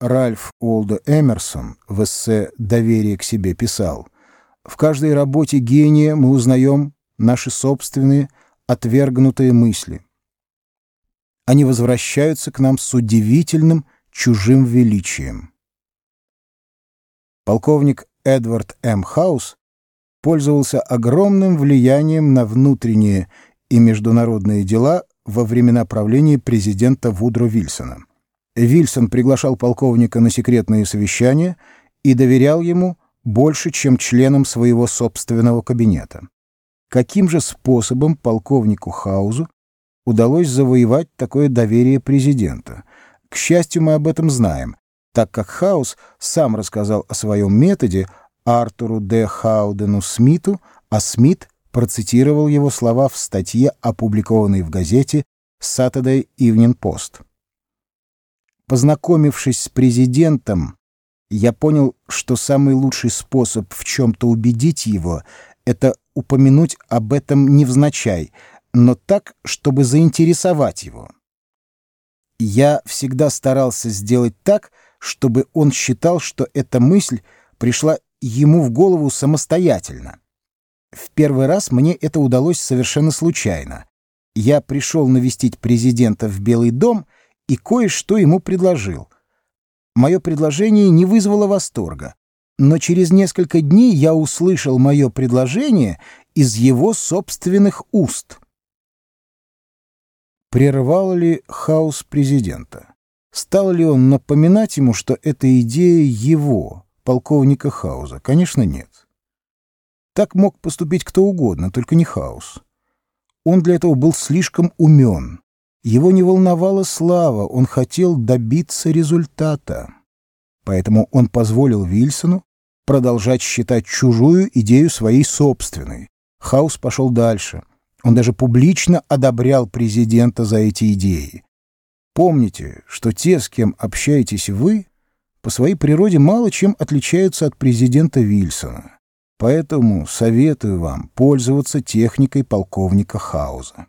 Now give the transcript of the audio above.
Ральф Уолдо Эмерсон в эссе «Доверие к себе» писал «В каждой работе гения мы узнаем наши собственные отвергнутые мысли. Они возвращаются к нам с удивительным чужим величием». Полковник Эдвард М. Хаус пользовался огромным влиянием на внутренние и международные дела во времена правления президента Вудро Вильсона. Вильсон приглашал полковника на секретные совещания и доверял ему больше, чем членам своего собственного кабинета. Каким же способом полковнику Хаузу удалось завоевать такое доверие президента? К счастью, мы об этом знаем, так как Хаус сам рассказал о своем методе Артуру Д. Хаудену Смиту, а Смит процитировал его слова в статье, опубликованной в газете Saturday Evening Post. Познакомившись с президентом, я понял, что самый лучший способ в чем-то убедить его — это упомянуть об этом невзначай, но так, чтобы заинтересовать его. Я всегда старался сделать так, чтобы он считал, что эта мысль пришла ему в голову самостоятельно. В первый раз мне это удалось совершенно случайно. Я пришел навестить президента в Белый дом — и кое-что ему предложил. Мое предложение не вызвало восторга, но через несколько дней я услышал мое предложение из его собственных уст. Прервал ли хаос президента? Стал ли он напоминать ему, что это идея его, полковника Хауза? Конечно, нет. Так мог поступить кто угодно, только не Хаус. Он для этого был слишком умен, его не волновала слава, он хотел добиться результата. Поэтому он позволил Вильсону продолжать считать чужую идею своей собственной. Хаус пошел дальше. Он даже публично одобрял президента за эти идеи. Помните, что те, с кем общаетесь вы, по своей природе мало чем отличаются от президента Вильсона. Поэтому советую вам пользоваться техникой полковника Хауза.